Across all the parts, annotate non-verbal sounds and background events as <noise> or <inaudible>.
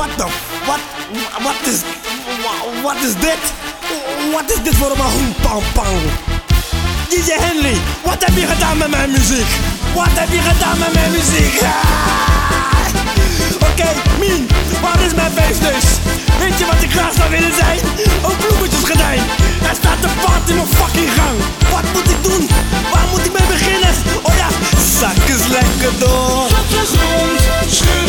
Wat the? wat, What is? What is dit? Wat is dit voor een mahoen? Pang, pang. DJ Henley, wat heb je gedaan met mijn muziek? Wat heb je gedaan met mijn muziek? Oké, <laughs> okay, Mien, waar is mijn feestneus? Weet je wat ik graag zou willen zijn? Een gedaan. Er staat een paard in mijn fucking gang. Wat moet ik doen? Waar moet ik mee beginnen? Oh ja, zak lekker door. Op de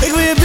Ik wil je